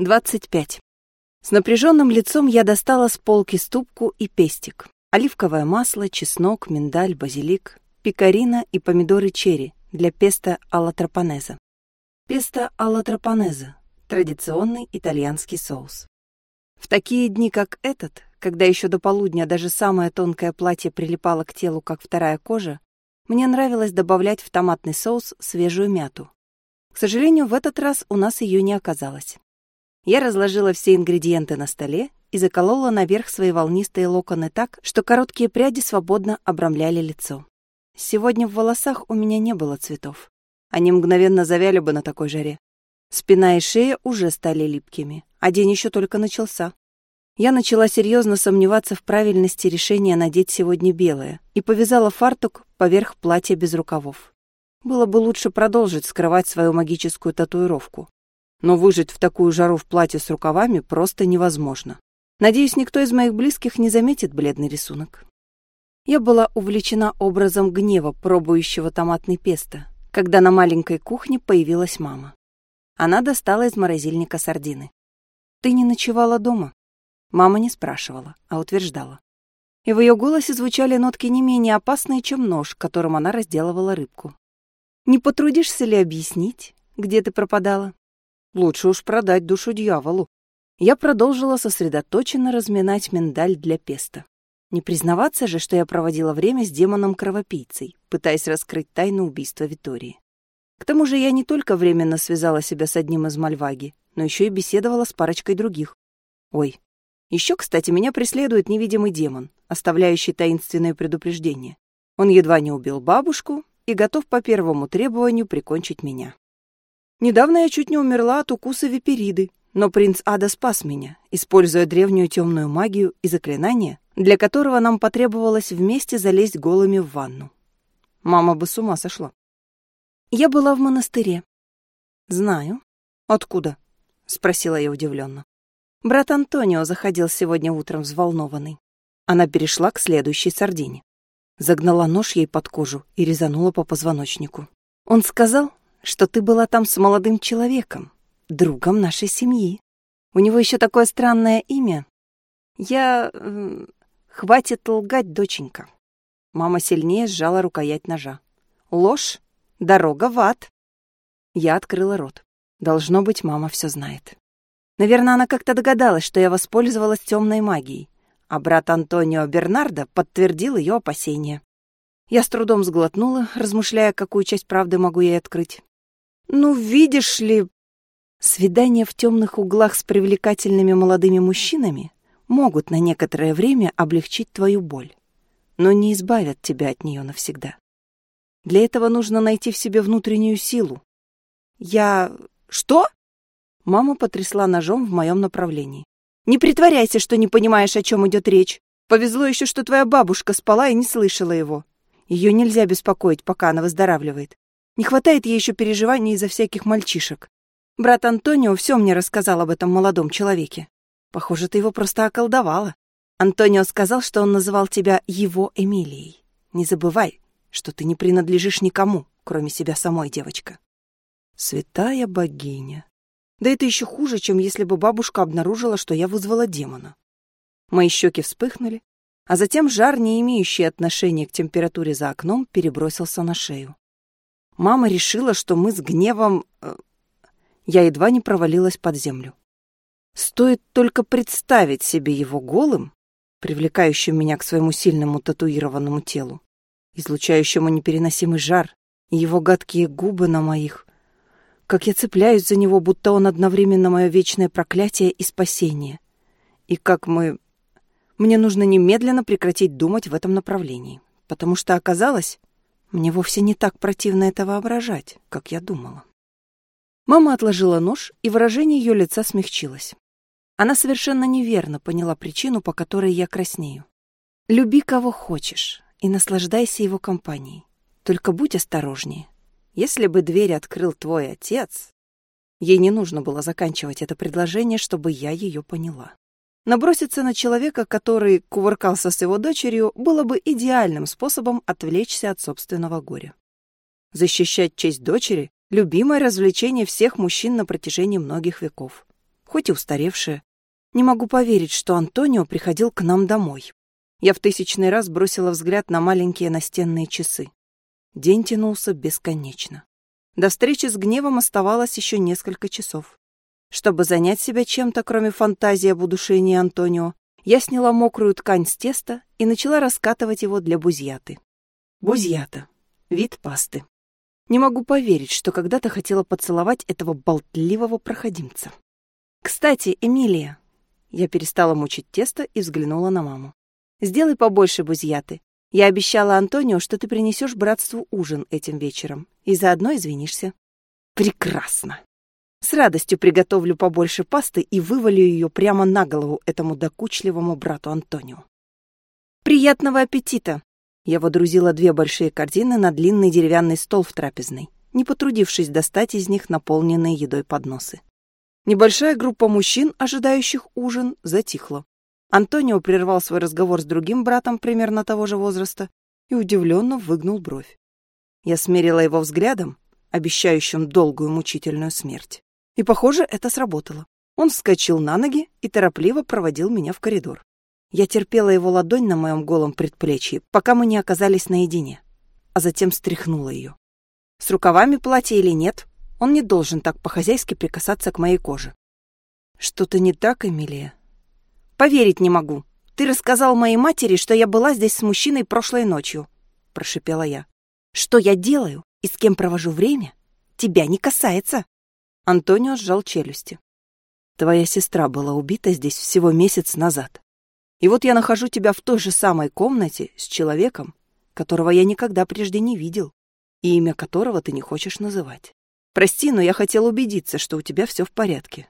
25. С напряженным лицом я достала с полки ступку и пестик. Оливковое масло, чеснок, миндаль, базилик, пекарина и помидоры черри для песто алла тропанеза. Песто алла тропанеза – традиционный итальянский соус. В такие дни, как этот, когда еще до полудня даже самое тонкое платье прилипало к телу, как вторая кожа, мне нравилось добавлять в томатный соус свежую мяту. К сожалению, в этот раз у нас ее не оказалось. Я разложила все ингредиенты на столе и заколола наверх свои волнистые локоны так, что короткие пряди свободно обрамляли лицо. Сегодня в волосах у меня не было цветов. Они мгновенно завяли бы на такой жаре. Спина и шея уже стали липкими, а день еще только начался. Я начала серьезно сомневаться в правильности решения надеть сегодня белое и повязала фартук поверх платья без рукавов. Было бы лучше продолжить скрывать свою магическую татуировку но выжить в такую жару в платье с рукавами просто невозможно. Надеюсь, никто из моих близких не заметит бледный рисунок. Я была увлечена образом гнева, пробующего томатный песто, когда на маленькой кухне появилась мама. Она достала из морозильника сардины. «Ты не ночевала дома?» Мама не спрашивала, а утверждала. И в ее голосе звучали нотки не менее опасные, чем нож, которым она разделывала рыбку. «Не потрудишься ли объяснить, где ты пропадала?» Лучше уж продать душу дьяволу. Я продолжила сосредоточенно разминать миндаль для песта. Не признаваться же, что я проводила время с демоном-кровопийцей, пытаясь раскрыть тайну убийства Витории. К тому же я не только временно связала себя с одним из Мальваги, но еще и беседовала с парочкой других. Ой, еще, кстати, меня преследует невидимый демон, оставляющий таинственное предупреждение. Он едва не убил бабушку и готов по первому требованию прикончить меня. Недавно я чуть не умерла от укуса випериды, но принц Ада спас меня, используя древнюю темную магию и заклинание, для которого нам потребовалось вместе залезть голыми в ванну. Мама бы с ума сошла. Я была в монастыре. Знаю. Откуда? Спросила я удивленно. Брат Антонио заходил сегодня утром взволнованный. Она перешла к следующей сардине. Загнала нож ей под кожу и резанула по позвоночнику. Он сказал, что ты была там с молодым человеком, другом нашей семьи. У него еще такое странное имя. Я... Э, хватит лгать, доченька. Мама сильнее сжала рукоять ножа. Ложь — дорога в ад. Я открыла рот. Должно быть, мама все знает. Наверное, она как-то догадалась, что я воспользовалась темной магией, а брат Антонио Бернардо подтвердил ее опасения. Я с трудом сглотнула, размышляя, какую часть правды могу ей открыть. Ну, видишь ли, свидания в темных углах с привлекательными молодыми мужчинами могут на некоторое время облегчить твою боль, но не избавят тебя от нее навсегда. Для этого нужно найти в себе внутреннюю силу. Я... Что? Мама потрясла ножом в моем направлении. Не притворяйся, что не понимаешь, о чем идет речь. Повезло еще, что твоя бабушка спала и не слышала его. Ее нельзя беспокоить, пока она выздоравливает. Не хватает ей еще переживаний из-за всяких мальчишек. Брат Антонио все мне рассказал об этом молодом человеке. Похоже, ты его просто околдовала. Антонио сказал, что он называл тебя его Эмилией. Не забывай, что ты не принадлежишь никому, кроме себя самой, девочка. Святая богиня. Да это еще хуже, чем если бы бабушка обнаружила, что я вызвала демона. Мои щеки вспыхнули, а затем жар, не имеющий отношения к температуре за окном, перебросился на шею. Мама решила, что мы с гневом... Э, я едва не провалилась под землю. Стоит только представить себе его голым, привлекающим меня к своему сильному татуированному телу, излучающему непереносимый жар, и его гадкие губы на моих, как я цепляюсь за него, будто он одновременно мое вечное проклятие и спасение. И как мы... Мне нужно немедленно прекратить думать в этом направлении, потому что оказалось, мне вовсе не так противно это воображать, как я думала. Мама отложила нож, и выражение ее лица смягчилось. Она совершенно неверно поняла причину, по которой я краснею. Люби кого хочешь и наслаждайся его компанией. Только будь осторожнее. Если бы дверь открыл твой отец... Ей не нужно было заканчивать это предложение, чтобы я ее поняла. Наброситься на человека, который кувыркался с его дочерью, было бы идеальным способом отвлечься от собственного горя. Защищать честь дочери — любимое развлечение всех мужчин на протяжении многих веков. хоть и устаревшее. Не могу поверить, что Антонио приходил к нам домой. Я в тысячный раз бросила взгляд на маленькие настенные часы. День тянулся бесконечно. До встречи с гневом оставалось еще несколько часов. Чтобы занять себя чем-то, кроме фантазии об удушении Антонио, я сняла мокрую ткань с теста и начала раскатывать его для бузьяты. Бузьята. Вид пасты. Не могу поверить, что когда-то хотела поцеловать этого болтливого проходимца. «Кстати, Эмилия...» Я перестала мучить тесто и взглянула на маму. «Сделай побольше бузьяты. Я обещала Антонио, что ты принесешь братству ужин этим вечером, и заодно извинишься». «Прекрасно!» С радостью приготовлю побольше пасты и вывалю ее прямо на голову этому докучливому брату Антонио. «Приятного аппетита!» Я водрузила две большие корзины на длинный деревянный стол в трапезной, не потрудившись достать из них наполненные едой подносы. Небольшая группа мужчин, ожидающих ужин, затихла. Антонио прервал свой разговор с другим братом примерно того же возраста и удивленно выгнул бровь. Я смерила его взглядом, обещающим долгую мучительную смерть. И, похоже, это сработало. Он вскочил на ноги и торопливо проводил меня в коридор. Я терпела его ладонь на моем голом предплечье, пока мы не оказались наедине, а затем стряхнула ее. С рукавами платья или нет, он не должен так по-хозяйски прикасаться к моей коже. Что-то не так, Эмилия? Поверить не могу. Ты рассказал моей матери, что я была здесь с мужчиной прошлой ночью, прошипела я. Что я делаю и с кем провожу время, тебя не касается. Антонио сжал челюсти. Твоя сестра была убита здесь всего месяц назад. И вот я нахожу тебя в той же самой комнате с человеком, которого я никогда прежде не видел, и имя которого ты не хочешь называть. Прости, но я хотел убедиться, что у тебя все в порядке.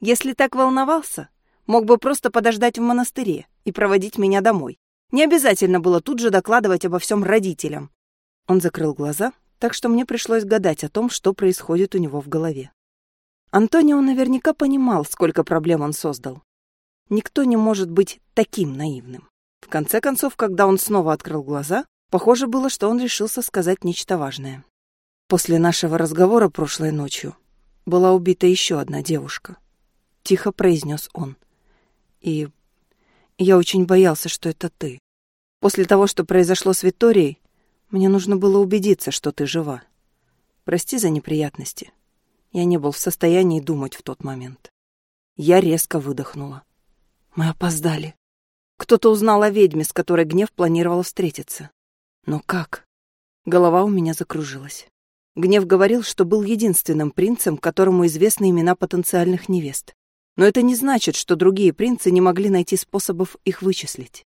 Если так волновался, мог бы просто подождать в монастыре и проводить меня домой. Не обязательно было тут же докладывать обо всем родителям. Он закрыл глаза, так что мне пришлось гадать о том, что происходит у него в голове. Антонио наверняка понимал, сколько проблем он создал. Никто не может быть таким наивным. В конце концов, когда он снова открыл глаза, похоже было, что он решился сказать нечто важное. После нашего разговора прошлой ночью была убита еще одна девушка. Тихо произнес он. И я очень боялся, что это ты. После того, что произошло с Виторией, мне нужно было убедиться, что ты жива. Прости за неприятности. Я не был в состоянии думать в тот момент. Я резко выдохнула. Мы опоздали. Кто-то узнал о ведьме, с которой Гнев планировал встретиться. Но как? Голова у меня закружилась. Гнев говорил, что был единственным принцем, которому известны имена потенциальных невест. Но это не значит, что другие принцы не могли найти способов их вычислить.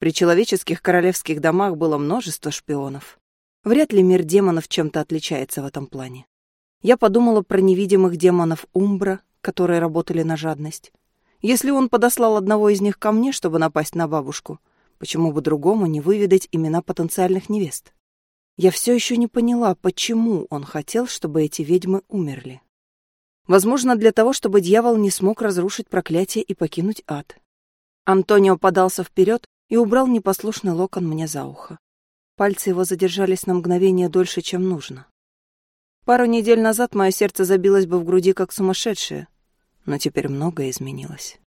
При человеческих королевских домах было множество шпионов. Вряд ли мир демонов чем-то отличается в этом плане. Я подумала про невидимых демонов Умбра, которые работали на жадность. Если он подослал одного из них ко мне, чтобы напасть на бабушку, почему бы другому не выведать имена потенциальных невест? Я все еще не поняла, почему он хотел, чтобы эти ведьмы умерли. Возможно, для того, чтобы дьявол не смог разрушить проклятие и покинуть ад. Антонио подался вперед и убрал непослушный локон мне за ухо. Пальцы его задержались на мгновение дольше, чем нужно. Пару недель назад мое сердце забилось бы в груди как сумасшедшее, но теперь многое изменилось.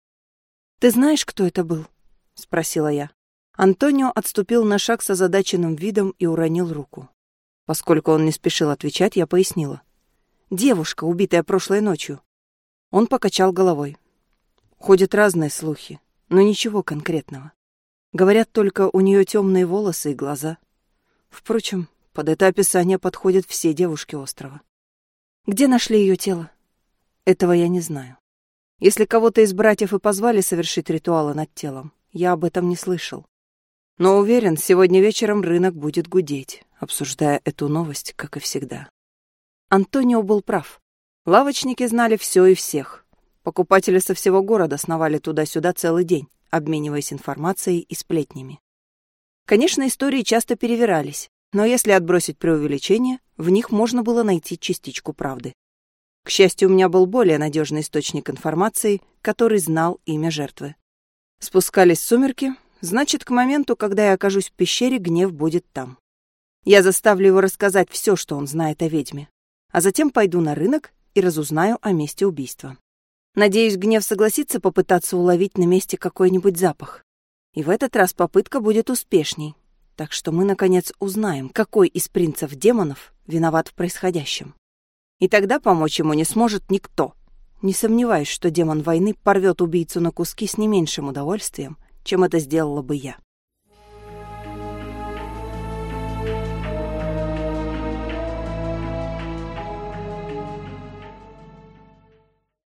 «Ты знаешь, кто это был?» — спросила я. Антонио отступил на шаг с озадаченным видом и уронил руку. Поскольку он не спешил отвечать, я пояснила. «Девушка, убитая прошлой ночью». Он покачал головой. Ходят разные слухи, но ничего конкретного. Говорят только, у нее темные волосы и глаза. Впрочем, под это описание подходят все девушки острова. Где нашли ее тело? Этого я не знаю. Если кого-то из братьев и позвали совершить ритуалы над телом, я об этом не слышал. Но уверен, сегодня вечером рынок будет гудеть, обсуждая эту новость, как и всегда. Антонио был прав. Лавочники знали все и всех. Покупатели со всего города сновали туда-сюда целый день, обмениваясь информацией и сплетнями. Конечно, истории часто перевирались, но если отбросить преувеличение, в них можно было найти частичку правды. К счастью, у меня был более надежный источник информации, который знал имя жертвы. Спускались сумерки, значит, к моменту, когда я окажусь в пещере, гнев будет там. Я заставлю его рассказать все, что он знает о ведьме, а затем пойду на рынок и разузнаю о месте убийства. Надеюсь, гнев согласится попытаться уловить на месте какой-нибудь запах. И в этот раз попытка будет успешней. Так что мы, наконец, узнаем, какой из принцев-демонов виноват в происходящем. И тогда помочь ему не сможет никто. Не сомневаюсь, что демон войны порвет убийцу на куски с не меньшим удовольствием, чем это сделала бы я.